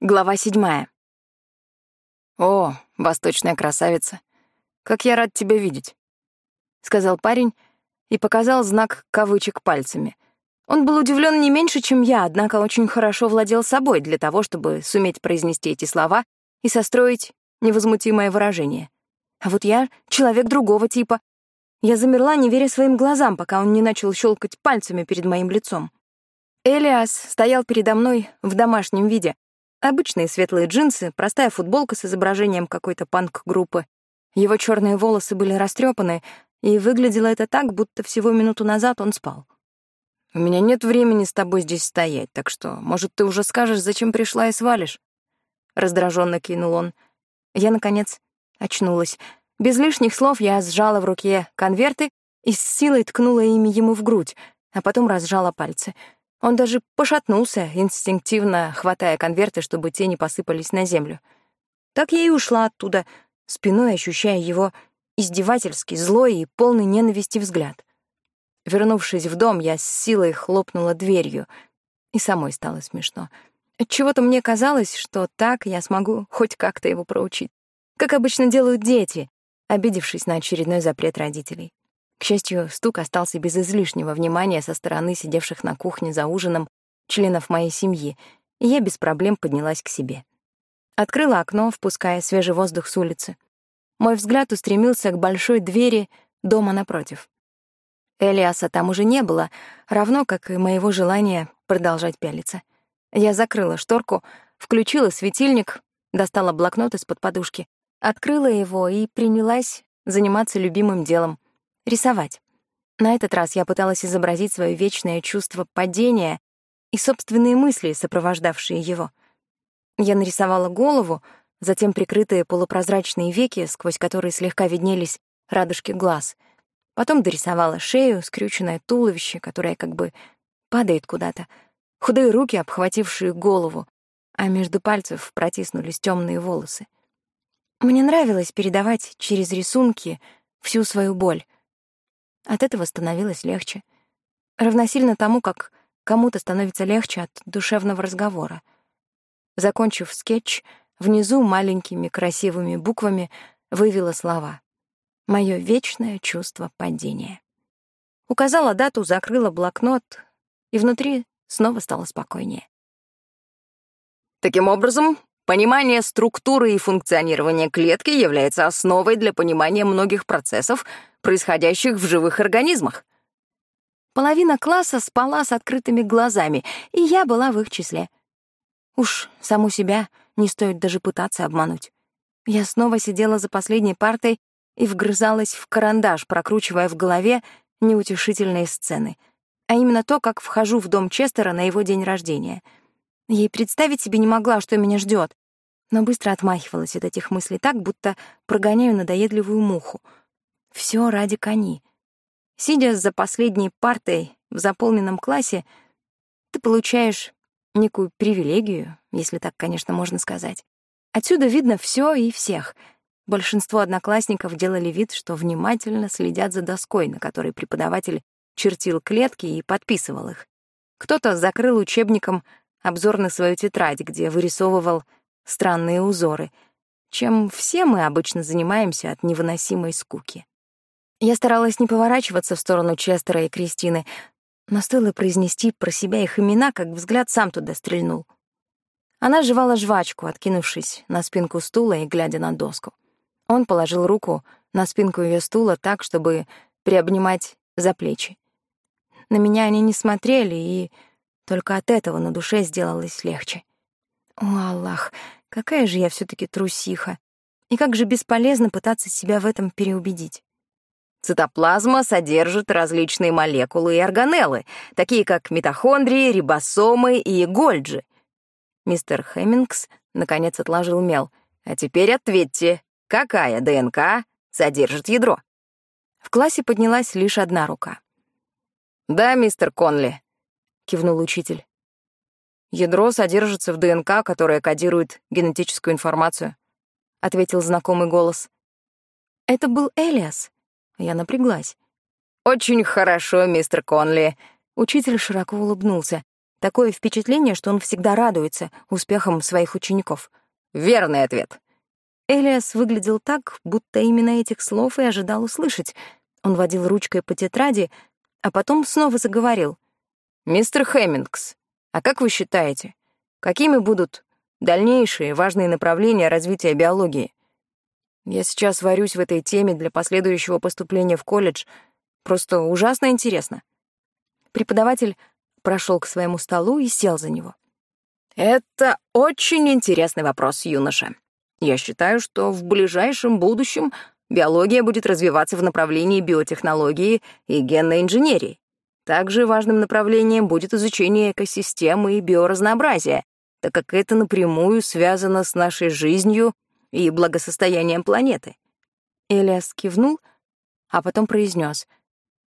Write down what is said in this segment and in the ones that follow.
Глава седьмая. «О, восточная красавица, как я рад тебя видеть», — сказал парень и показал знак кавычек пальцами. Он был удивлен не меньше, чем я, однако очень хорошо владел собой для того, чтобы суметь произнести эти слова и состроить невозмутимое выражение. А вот я — человек другого типа. Я замерла, не веря своим глазам, пока он не начал щелкать пальцами перед моим лицом. Элиас стоял передо мной в домашнем виде. Обычные светлые джинсы, простая футболка с изображением какой-то панк-группы. Его черные волосы были растрепаны, и выглядело это так, будто всего минуту назад он спал. «У меня нет времени с тобой здесь стоять, так что, может, ты уже скажешь, зачем пришла и свалишь?» Раздраженно кинул он. Я, наконец, очнулась. Без лишних слов я сжала в руке конверты и с силой ткнула ими ему в грудь, а потом разжала пальцы — он даже пошатнулся, инстинктивно хватая конверты, чтобы те не посыпались на землю. Так я и ушла оттуда, спиной ощущая его издевательский, злой и полный ненависти взгляд. Вернувшись в дом, я с силой хлопнула дверью, и самой стало смешно. Отчего-то мне казалось, что так я смогу хоть как-то его проучить. Как обычно делают дети, обидевшись на очередной запрет родителей. К счастью, стук остался без излишнего внимания со стороны сидевших на кухне за ужином членов моей семьи, и я без проблем поднялась к себе. Открыла окно, впуская свежий воздух с улицы. Мой взгляд устремился к большой двери дома напротив. Элиаса там уже не было, равно как и моего желания продолжать пялиться. Я закрыла шторку, включила светильник, достала блокнот из-под подушки, открыла его и принялась заниматься любимым делом рисовать. На этот раз я пыталась изобразить свое вечное чувство падения и собственные мысли, сопровождавшие его. Я нарисовала голову, затем прикрытые полупрозрачные веки, сквозь которые слегка виднелись радужки глаз. Потом дорисовала шею, скрюченное туловище, которое как бы падает куда-то, худые руки, обхватившие голову, а между пальцев протиснулись темные волосы. Мне нравилось передавать через рисунки всю свою боль, от этого становилось легче. Равносильно тому, как кому-то становится легче от душевного разговора. Закончив скетч, внизу маленькими красивыми буквами вывела слова. «Моё вечное чувство падения». Указала дату, закрыла блокнот, и внутри снова стало спокойнее. Таким образом, понимание структуры и функционирования клетки является основой для понимания многих процессов, происходящих в живых организмах. Половина класса спала с открытыми глазами, и я была в их числе. Уж саму себя не стоит даже пытаться обмануть. Я снова сидела за последней партой и вгрызалась в карандаш, прокручивая в голове неутешительные сцены. А именно то, как вхожу в дом Честера на его день рождения. Ей представить себе не могла, что меня ждет, но быстро отмахивалась от этих мыслей так, будто прогоняю надоедливую муху — все ради кони. Сидя за последней партой в заполненном классе, ты получаешь некую привилегию, если так, конечно, можно сказать. Отсюда видно все и всех. Большинство одноклассников делали вид, что внимательно следят за доской, на которой преподаватель чертил клетки и подписывал их. Кто-то закрыл учебником обзор на свою тетрадь, где вырисовывал странные узоры, чем все мы обычно занимаемся от невыносимой скуки. Я старалась не поворачиваться в сторону Честера и Кристины, но стоило произнести про себя их имена, как взгляд сам туда стрельнул. Она жевала жвачку, откинувшись на спинку стула и глядя на доску. Он положил руку на спинку ее стула так, чтобы приобнимать за плечи. На меня они не смотрели, и только от этого на душе сделалось легче. О, Аллах, какая же я все таки трусиха. И как же бесполезно пытаться себя в этом переубедить. Цитоплазма содержит различные молекулы и органеллы, такие как митохондрии, рибосомы и гольджи. Мистер Хэммингс наконец отложил мел. А теперь ответьте, какая ДНК содержит ядро? В классе поднялась лишь одна рука. «Да, мистер Конли», — кивнул учитель. «Ядро содержится в ДНК, которая кодирует генетическую информацию», — ответил знакомый голос. Это был Элиас. Я напряглась. «Очень хорошо, мистер Конли». Учитель широко улыбнулся. Такое впечатление, что он всегда радуется успехам своих учеников. Верный ответ. Элиас выглядел так, будто именно этих слов и ожидал услышать. Он водил ручкой по тетради, а потом снова заговорил. «Мистер Хэммингс, а как вы считаете, какими будут дальнейшие важные направления развития биологии? Я сейчас варюсь в этой теме для последующего поступления в колледж. Просто ужасно интересно». Преподаватель прошел к своему столу и сел за него. «Это очень интересный вопрос, юноша. Я считаю, что в ближайшем будущем биология будет развиваться в направлении биотехнологии и генной инженерии. Также важным направлением будет изучение экосистемы и биоразнообразия, так как это напрямую связано с нашей жизнью и благосостоянием планеты. Элиас кивнул, а потом произнес: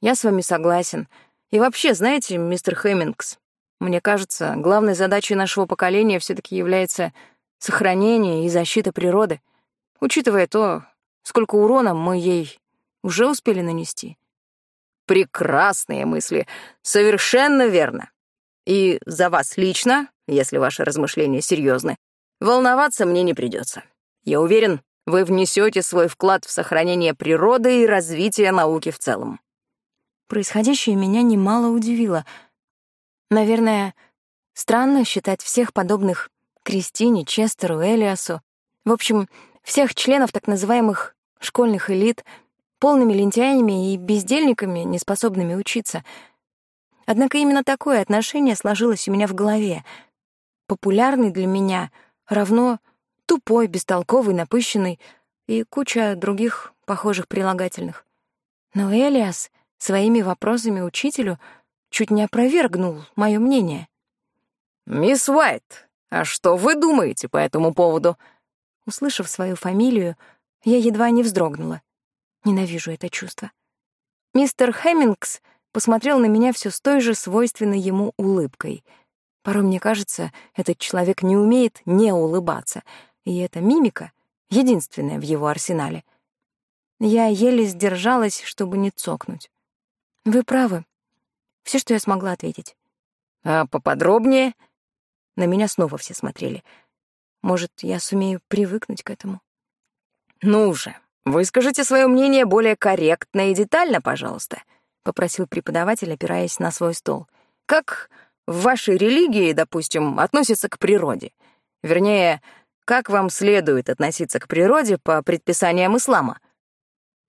«Я с вами согласен. И вообще, знаете, мистер Хэммингс, мне кажется, главной задачей нашего поколения все таки является сохранение и защита природы, учитывая то, сколько урона мы ей уже успели нанести. Прекрасные мысли, совершенно верно. И за вас лично, если ваши размышления серьезны, волноваться мне не придется. Я уверен, вы внесете свой вклад в сохранение природы и развитие науки в целом. Происходящее меня немало удивило. Наверное, странно считать всех подобных Кристине, Честеру, Элиасу, в общем, всех членов так называемых школьных элит, полными лентяями и бездельниками, неспособными учиться. Однако именно такое отношение сложилось у меня в голове. Популярный для меня равно тупой, бестолковый, напыщенный и куча других похожих прилагательных. Но Элиас своими вопросами учителю чуть не опровергнул мое мнение. «Мисс Уайт, а что вы думаете по этому поводу?» Услышав свою фамилию, я едва не вздрогнула. Ненавижу это чувство. Мистер Хэммингс посмотрел на меня все с той же свойственной ему улыбкой. Порой мне кажется, этот человек не умеет не улыбаться, и эта мимика — единственная в его арсенале. Я еле сдержалась, чтобы не цокнуть. Вы правы. Все, что я смогла ответить. А поподробнее? На меня снова все смотрели. Может, я сумею привыкнуть к этому? Ну же, выскажите свое мнение более корректно и детально, пожалуйста, попросил преподаватель, опираясь на свой стол. Как в вашей религии, допустим, относится к природе? Вернее, как вам следует относиться к природе по предписаниям ислама?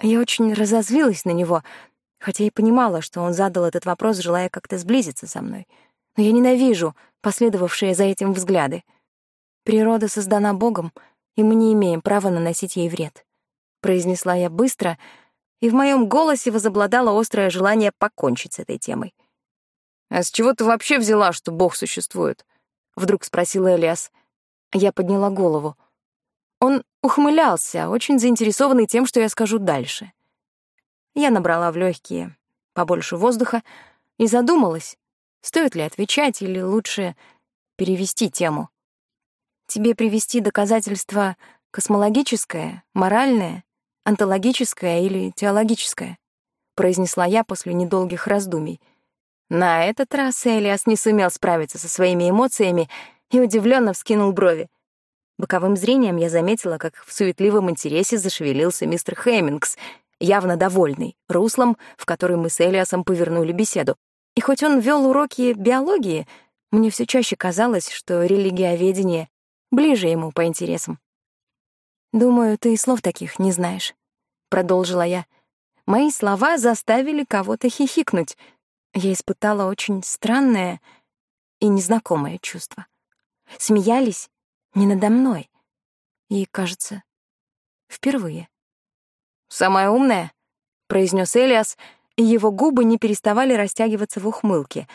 Я очень разозлилась на него, хотя и понимала, что он задал этот вопрос, желая как-то сблизиться со мной. Но я ненавижу последовавшие за этим взгляды. Природа создана Богом, и мы не имеем права наносить ей вред. Произнесла я быстро, и в моем голосе возобладало острое желание покончить с этой темой. «А с чего ты вообще взяла, что Бог существует?» — вдруг спросил Элиас. Я подняла голову. Он ухмылялся, очень заинтересованный тем, что я скажу дальше. Я набрала в легкие побольше воздуха и задумалась, стоит ли отвечать или лучше перевести тему. Тебе привести доказательство космологическое, моральное, онтологическое или теологическое, произнесла я после недолгих раздумий. На этот раз Элиас не сумел справиться со своими эмоциями и удивленно вскинул брови. Боковым зрением я заметила, как в суетливом интересе зашевелился мистер Хэммингс, явно довольный руслом, в который мы с Элиасом повернули беседу. И хоть он вел уроки биологии, мне все чаще казалось, что религиоведение ближе ему по интересам. «Думаю, ты и слов таких не знаешь», — продолжила я. Мои слова заставили кого-то хихикнуть. Я испытала очень странное и незнакомое чувство. Смеялись не надо мной. И, кажется, впервые. «Самая умная?» — произнес Элиас, и его губы не переставали растягиваться в ухмылке.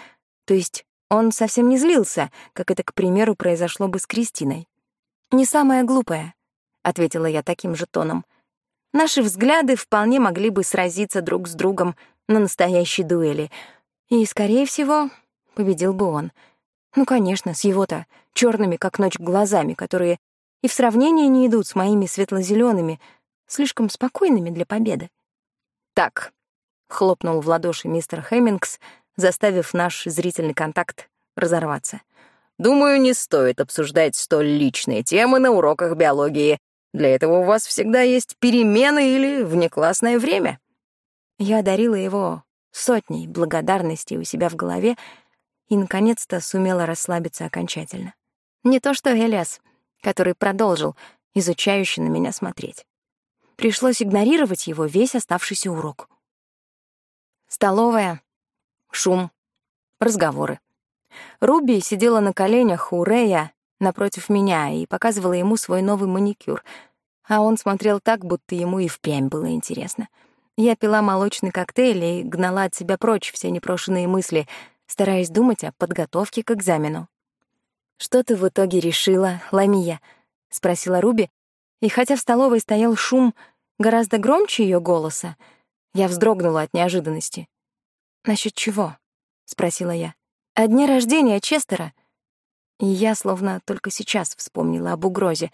То есть он совсем не злился, как это, к примеру, произошло бы с Кристиной. «Не самая глупая», — ответила я таким же тоном. «Наши взгляды вполне могли бы сразиться друг с другом на настоящей дуэли. И, скорее всего, победил бы он. Ну, конечно, с его-то черными, как ночь, глазами, которые и в сравнении не идут с моими светло зелеными слишком спокойными для победы. «Так», — хлопнул в ладоши мистер Хэммингс, заставив наш зрительный контакт разорваться. «Думаю, не стоит обсуждать столь личные темы на уроках биологии. Для этого у вас всегда есть перемены или внеклассное время». Я одарила его сотней благодарностей у себя в голове и, наконец-то, сумела расслабиться окончательно. Не то что Элиас, который продолжил изучающе на меня смотреть. Пришлось игнорировать его весь оставшийся урок. Столовая, шум, разговоры. Руби сидела на коленях у Рэя напротив меня и показывала ему свой новый маникюр, а он смотрел так, будто ему и впрямь было интересно. Я пила молочный коктейль и гнала от себя прочь все непрошенные мысли, стараясь думать о подготовке к экзамену. «Что ты в итоге решила, Ламия?» — спросила Руби, и хотя в столовой стоял шум гораздо громче ее голоса, я вздрогнула от неожиданности. «Насчет чего?» — спросила я. «О дне рождения Честера». И я словно только сейчас вспомнила об угрозе.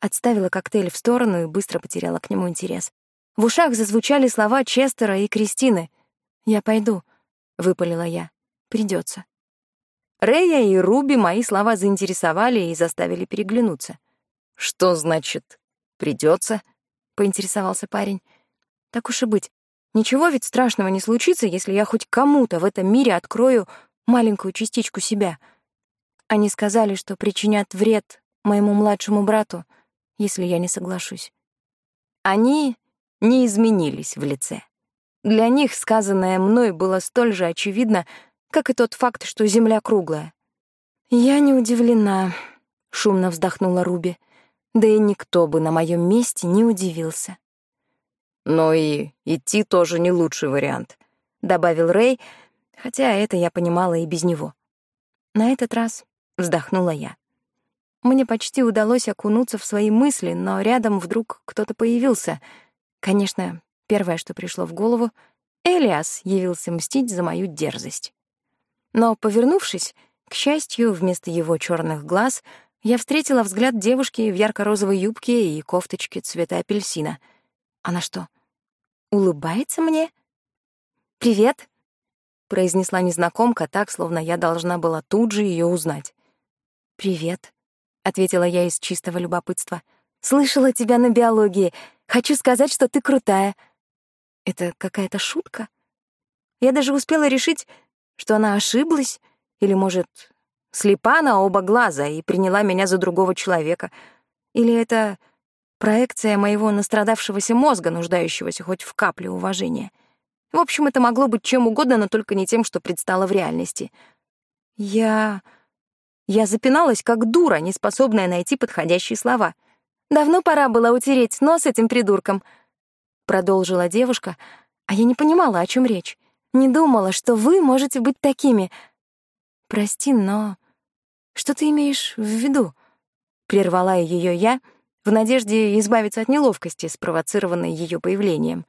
Отставила коктейль в сторону и быстро потеряла к нему интерес. В ушах зазвучали слова Честера и Кристины. «Я пойду», — выпалила я. Придется. Рэя и Руби мои слова заинтересовали и заставили переглянуться. «Что значит «придется»?» — поинтересовался парень. «Так уж и быть. Ничего ведь страшного не случится, если я хоть кому-то в этом мире открою маленькую частичку себя. Они сказали, что причинят вред моему младшему брату, если я не соглашусь. Они не изменились в лице. Для них сказанное мной было столь же очевидно, как и тот факт, что Земля круглая. «Я не удивлена», — шумно вздохнула Руби. «Да и никто бы на моем месте не удивился». «Но и идти тоже не лучший вариант», — добавил Рэй, хотя это я понимала и без него. На этот раз вздохнула я. Мне почти удалось окунуться в свои мысли, но рядом вдруг кто-то появился. Конечно, первое, что пришло в голову — Элиас явился мстить за мою дерзость. Но, повернувшись, к счастью, вместо его черных глаз я встретила взгляд девушки в ярко-розовой юбке и кофточке цвета апельсина. Она что, улыбается мне? «Привет», — произнесла незнакомка так, словно я должна была тут же ее узнать. «Привет», — ответила я из чистого любопытства. «Слышала тебя на биологии. Хочу сказать, что ты крутая». Это какая-то шутка? Я даже успела решить, что она ошиблась? Или, может, слепа на оба глаза и приняла меня за другого человека? Или это проекция моего настрадавшегося мозга, нуждающегося хоть в капле уважения? В общем, это могло быть чем угодно, но только не тем, что предстало в реальности. Я... Я запиналась, как дура, не способная найти подходящие слова. «Давно пора было утереть нос этим придурком», — продолжила девушка, а я не понимала, о чем речь. Не думала, что вы можете быть такими. Прости, но что ты имеешь в виду? Прервала ее я в надежде избавиться от неловкости, спровоцированной ее появлением.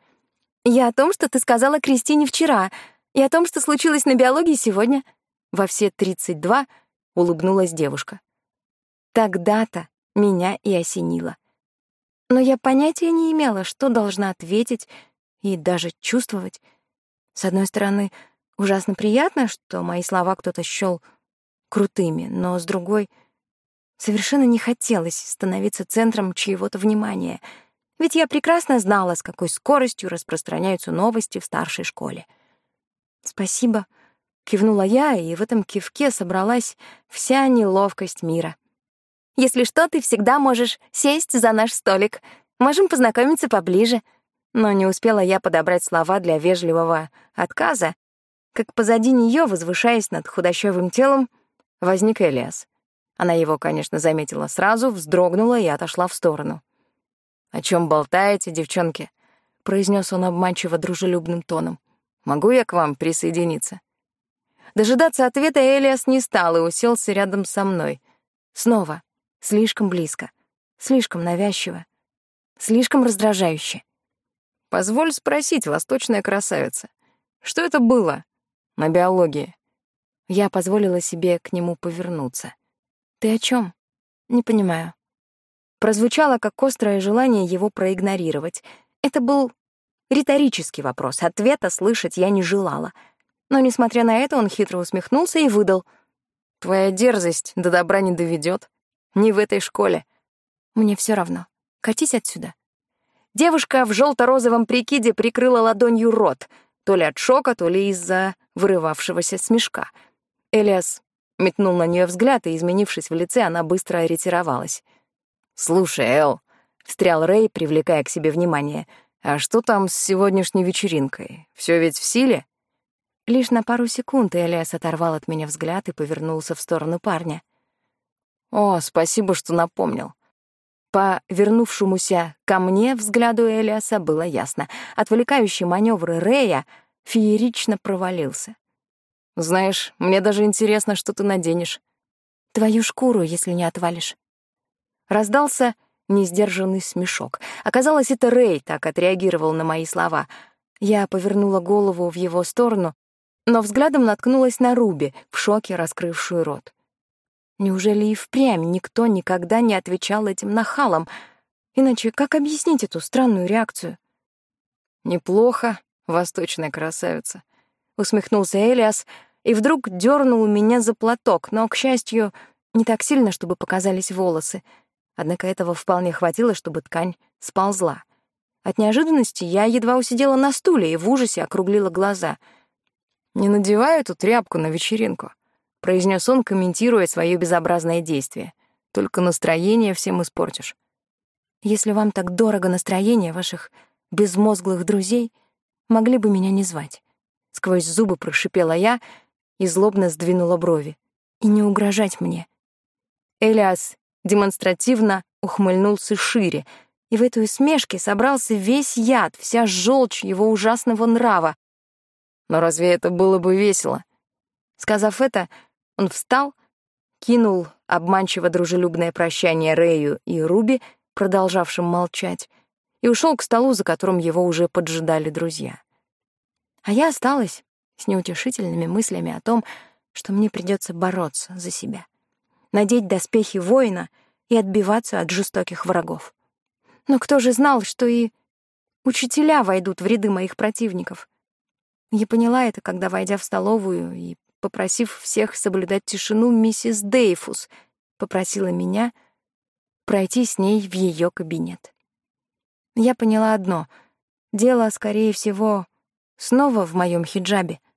Я о том, что ты сказала Кристине вчера, и о том, что случилось на биологии сегодня. Во все тридцать два улыбнулась девушка. Тогда-то меня и осенило. Но я понятия не имела, что должна ответить и даже чувствовать. С одной стороны, ужасно приятно, что мои слова кто-то счёл крутыми, но с другой — совершенно не хотелось становиться центром чьего-то внимания, ведь я прекрасно знала, с какой скоростью распространяются новости в старшей школе. «Спасибо», — кивнула я, и в этом кивке собралась вся неловкость мира. «Если что, ты всегда можешь сесть за наш столик. Можем познакомиться поближе», но не успела я подобрать слова для вежливого отказа, как позади нее, возвышаясь над худощавым телом, возник Элиас. Она его, конечно, заметила сразу, вздрогнула и отошла в сторону. «О чем болтаете, девчонки?» — произнес он обманчиво дружелюбным тоном. «Могу я к вам присоединиться?» Дожидаться ответа Элиас не стал и уселся рядом со мной. Снова, слишком близко, слишком навязчиво, слишком раздражающе. Позволь спросить, восточная красавица, что это было на биологии? Я позволила себе к нему повернуться. Ты о чем? Не понимаю. Прозвучало как острое желание его проигнорировать. Это был риторический вопрос, ответа слышать я не желала. Но, несмотря на это, он хитро усмехнулся и выдал. Твоя дерзость до добра не доведет. Не в этой школе. Мне все равно. Катись отсюда. Девушка в желто-розовом прикиде прикрыла ладонью рот, то ли от шока, то ли из-за вырывавшегося смешка. Элиас метнул на нее взгляд, и, изменившись в лице, она быстро ретировалась. «Слушай, Эл», — встрял Рэй, привлекая к себе внимание, «а что там с сегодняшней вечеринкой? Все ведь в силе?» Лишь на пару секунд Элиас оторвал от меня взгляд и повернулся в сторону парня. «О, спасибо, что напомнил». По вернувшемуся ко мне взгляду Элиаса было ясно. Отвлекающий маневр Рэя феерично провалился. «Знаешь, мне даже интересно, что ты наденешь». «Твою шкуру, если не отвалишь». Раздался несдержанный смешок. Оказалось, это Рэй так отреагировал на мои слова. Я повернула голову в его сторону но взглядом наткнулась на Руби, в шоке раскрывшую рот. Неужели и впрямь никто никогда не отвечал этим нахалам? Иначе как объяснить эту странную реакцию? «Неплохо, восточная красавица», — усмехнулся Элиас и вдруг дернул меня за платок, но, к счастью, не так сильно, чтобы показались волосы. Однако этого вполне хватило, чтобы ткань сползла. От неожиданности я едва усидела на стуле и в ужасе округлила глаза — «Не надевай эту тряпку на вечеринку», — произнес он, комментируя свое безобразное действие. «Только настроение всем испортишь». «Если вам так дорого настроение ваших безмозглых друзей, могли бы меня не звать». Сквозь зубы прошипела я и злобно сдвинула брови. «И не угрожать мне». Элиас демонстративно ухмыльнулся шире, и в этой усмешке собрался весь яд, вся желчь его ужасного нрава, но разве это было бы весело? Сказав это, он встал, кинул обманчиво дружелюбное прощание Рэю и Руби, продолжавшим молчать, и ушел к столу, за которым его уже поджидали друзья. А я осталась с неутешительными мыслями о том, что мне придется бороться за себя, надеть доспехи воина и отбиваться от жестоких врагов. Но кто же знал, что и учителя войдут в ряды моих противников? Я поняла это, когда, войдя в столовую и попросив всех соблюдать тишину, миссис Дейфус попросила меня пройти с ней в ее кабинет. Я поняла одно — дело, скорее всего, снова в моем хиджабе —